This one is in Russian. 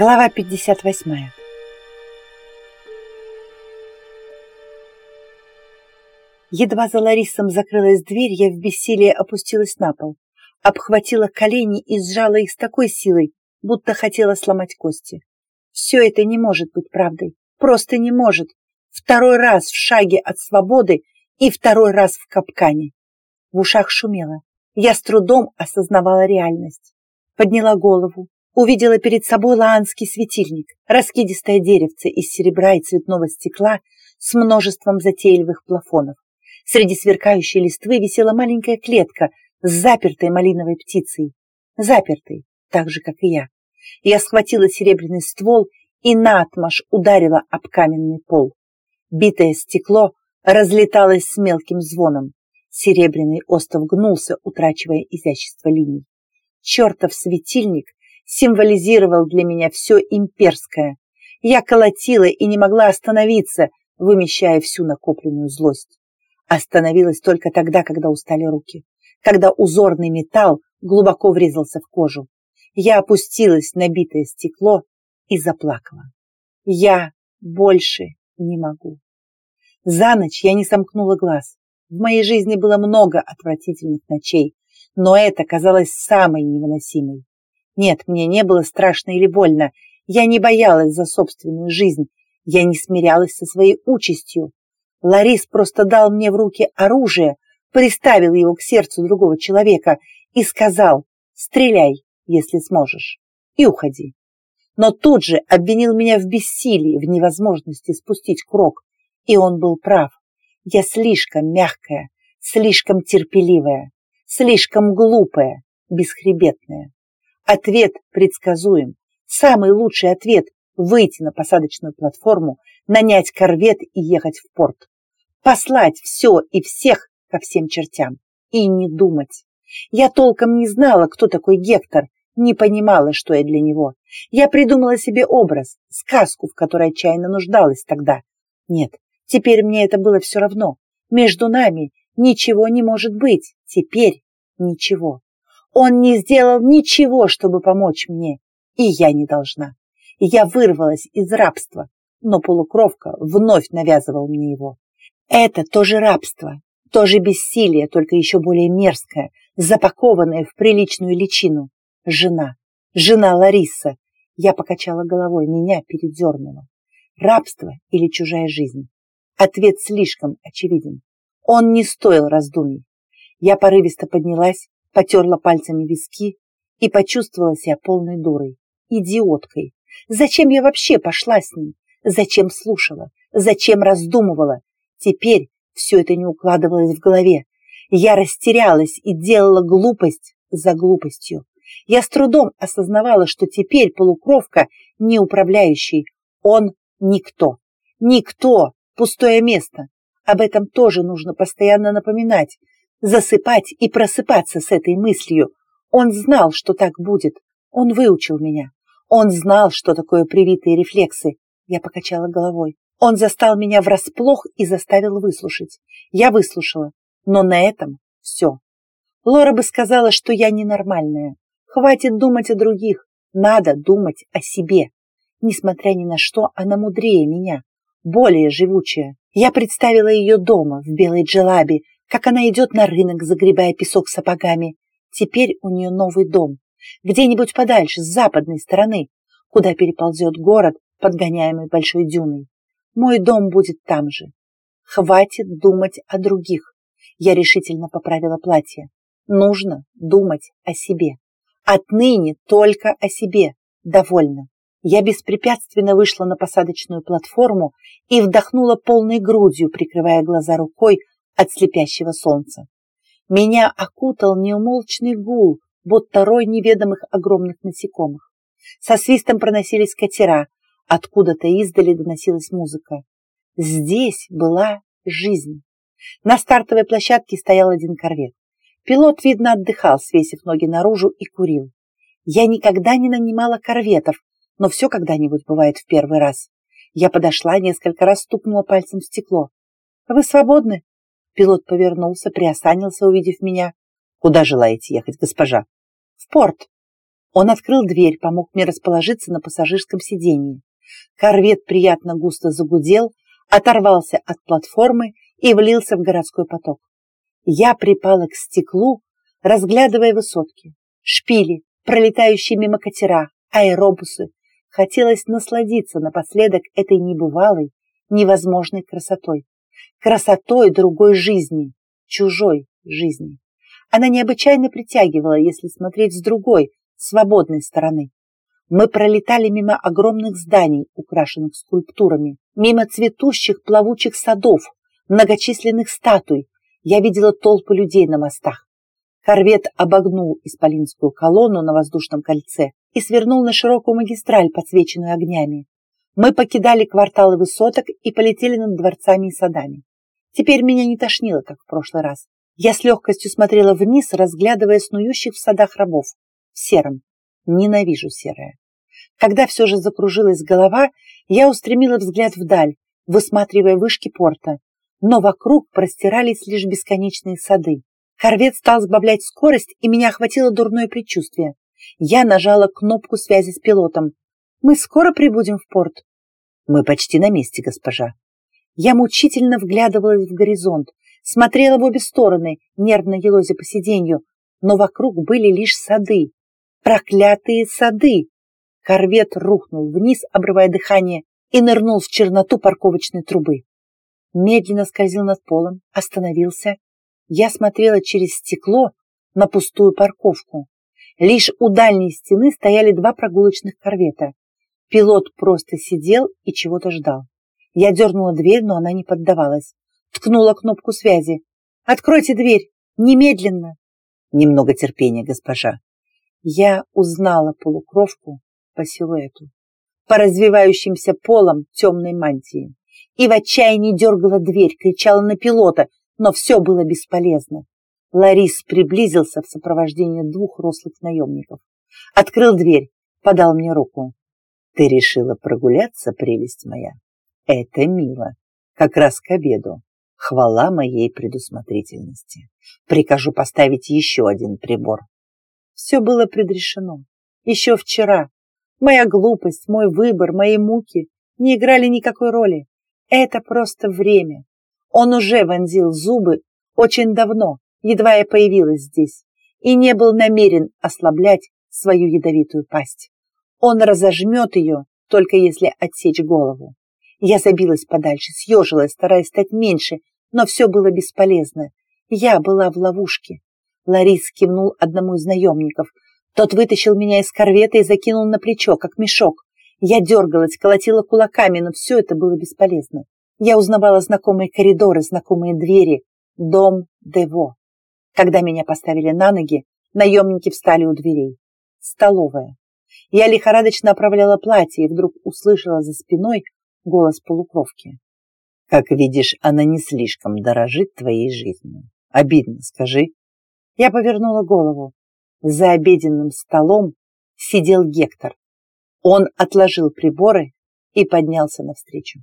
Глава 58 Едва за Ларисом закрылась дверь, я в бессилии опустилась на пол, обхватила колени и сжала их с такой силой, будто хотела сломать кости. Все это не может быть правдой, просто не может. Второй раз в шаге от свободы и второй раз в капкане. В ушах шумело. Я с трудом осознавала реальность. Подняла голову, увидела перед собой лаанский светильник, раскидистое деревце из серебра и цветного стекла с множеством затейливых плафонов. Среди сверкающей листвы висела маленькая клетка с запертой малиновой птицей. Запертой, так же, как и я. Я схватила серебряный ствол и наотмашь ударила об каменный пол. Битое стекло разлеталось с мелким звоном. Серебряный остов гнулся, утрачивая изящество линий. Чертов светильник символизировал для меня все имперское. Я колотила и не могла остановиться, вымещая всю накопленную злость. Остановилась только тогда, когда устали руки, когда узорный металл глубоко врезался в кожу. Я опустилась на битое стекло и заплакала. Я больше не могу. За ночь я не сомкнула глаз. В моей жизни было много отвратительных ночей, но это казалось самой невыносимой. Нет, мне не было страшно или больно. Я не боялась за собственную жизнь. Я не смирялась со своей участью. Ларис просто дал мне в руки оружие, приставил его к сердцу другого человека и сказал «Стреляй, если сможешь, и уходи». Но тут же обвинил меня в бессилии, в невозможности спустить крок. И он был прав. Я слишком мягкая, слишком терпеливая, слишком глупая, бесхребетная. Ответ предсказуем. Самый лучший ответ – выйти на посадочную платформу, нанять корвет и ехать в порт. Послать все и всех ко всем чертям. И не думать. Я толком не знала, кто такой Гектор, не понимала, что я для него. Я придумала себе образ, сказку, в которой отчаянно нуждалась тогда. Нет, теперь мне это было все равно. Между нами ничего не может быть. Теперь ничего. Он не сделал ничего, чтобы помочь мне, и я не должна. Я вырвалась из рабства, но полукровка вновь навязывал мне его. Это тоже рабство, тоже бессилие, только еще более мерзкое, запакованное в приличную личину. Жена, жена Лариса. Я покачала головой, меня передернуло. Рабство или чужая жизнь? Ответ слишком очевиден. Он не стоил раздумий. Я порывисто поднялась, потерла пальцами виски и почувствовала себя полной дурой, идиоткой. Зачем я вообще пошла с ним? Зачем слушала? Зачем раздумывала? Теперь все это не укладывалось в голове. Я растерялась и делала глупость за глупостью. Я с трудом осознавала, что теперь полукровка не управляющий. Он никто. Никто. Пустое место. Об этом тоже нужно постоянно напоминать засыпать и просыпаться с этой мыслью. Он знал, что так будет. Он выучил меня. Он знал, что такое привитые рефлексы. Я покачала головой. Он застал меня врасплох и заставил выслушать. Я выслушала, но на этом все. Лора бы сказала, что я ненормальная. Хватит думать о других, надо думать о себе. Несмотря ни на что, она мудрее меня, более живучая. Я представила ее дома, в белой джелабе, как она идет на рынок, загребая песок сапогами. Теперь у нее новый дом, где-нибудь подальше, с западной стороны, куда переползет город, подгоняемый большой дюной. Мой дом будет там же. Хватит думать о других. Я решительно поправила платье. Нужно думать о себе. Отныне только о себе. Довольно. Я беспрепятственно вышла на посадочную платформу и вдохнула полной грудью, прикрывая глаза рукой, от слепящего солнца. Меня окутал неумолчный гул, будто рой неведомых огромных насекомых. Со свистом проносились катера, откуда-то издали доносилась музыка. Здесь была жизнь. На стартовой площадке стоял один корвет. Пилот, видно, отдыхал, свесив ноги наружу и курил. Я никогда не нанимала корветов, но все когда-нибудь бывает в первый раз. Я подошла, несколько раз стукнула пальцем в стекло. «Вы свободны?» Пилот повернулся, приосанился, увидев меня. «Куда желаете ехать, госпожа?» «В порт». Он открыл дверь, помог мне расположиться на пассажирском сиденье. Корвет приятно густо загудел, оторвался от платформы и влился в городской поток. Я припала к стеклу, разглядывая высотки, шпили, пролетающие мимо катера, аэробусы. Хотелось насладиться напоследок этой небывалой, невозможной красотой. Красотой другой жизни, чужой жизни. Она необычайно притягивала, если смотреть с другой, свободной стороны. Мы пролетали мимо огромных зданий, украшенных скульптурами, мимо цветущих плавучих садов, многочисленных статуй. Я видела толпы людей на мостах. Корвет обогнул исполинскую колонну на воздушном кольце и свернул на широкую магистраль, подсвеченную огнями. Мы покидали кварталы высоток и полетели над дворцами и садами. Теперь меня не тошнило, как в прошлый раз. Я с легкостью смотрела вниз, разглядывая снующих в садах рабов. В сером. Ненавижу серое. Когда все же закружилась голова, я устремила взгляд вдаль, высматривая вышки порта. Но вокруг простирались лишь бесконечные сады. Корвет стал сбавлять скорость, и меня охватило дурное предчувствие. Я нажала кнопку связи с пилотом. «Мы скоро прибудем в порт?» «Мы почти на месте, госпожа». Я мучительно вглядывалась в горизонт, смотрела в обе стороны, нервно елозя по сиденью, но вокруг были лишь сады. Проклятые сады! Корвет рухнул вниз, обрывая дыхание, и нырнул в черноту парковочной трубы. Медленно скользил над полом, остановился. Я смотрела через стекло на пустую парковку. Лишь у дальней стены стояли два прогулочных корвета. Пилот просто сидел и чего-то ждал. Я дернула дверь, но она не поддавалась. Ткнула кнопку связи. «Откройте дверь! Немедленно!» «Немного терпения, госпожа!» Я узнала полукровку по силуэту, по развивающимся полам темной мантии. И в отчаянии дергала дверь, кричала на пилота, но все было бесполезно. Ларис приблизился в сопровождении двух рослых наемников. Открыл дверь, подал мне руку. «Ты решила прогуляться, прелесть моя? Это мило. Как раз к обеду. Хвала моей предусмотрительности. Прикажу поставить еще один прибор». Все было предрешено. Еще вчера, Моя глупость, мой выбор, мои муки не играли никакой роли. Это просто время. Он уже вонзил зубы очень давно, едва я появилась здесь, и не был намерен ослаблять свою ядовитую пасть. Он разожмет ее, только если отсечь голову. Я забилась подальше, съежилась, стараясь стать меньше, но все было бесполезно. Я была в ловушке. Ларис кивнул одному из наемников, тот вытащил меня из корвета и закинул на плечо, как мешок. Я дергалась, колотила кулаками, но все это было бесполезно. Я узнавала знакомые коридоры, знакомые двери. Дом Дево. Когда меня поставили на ноги, наемники встали у дверей. Столовая. Я лихорадочно оправляла платье и вдруг услышала за спиной голос полукровки. «Как видишь, она не слишком дорожит твоей жизнью. Обидно, скажи». Я повернула голову. За обеденным столом сидел Гектор. Он отложил приборы и поднялся навстречу.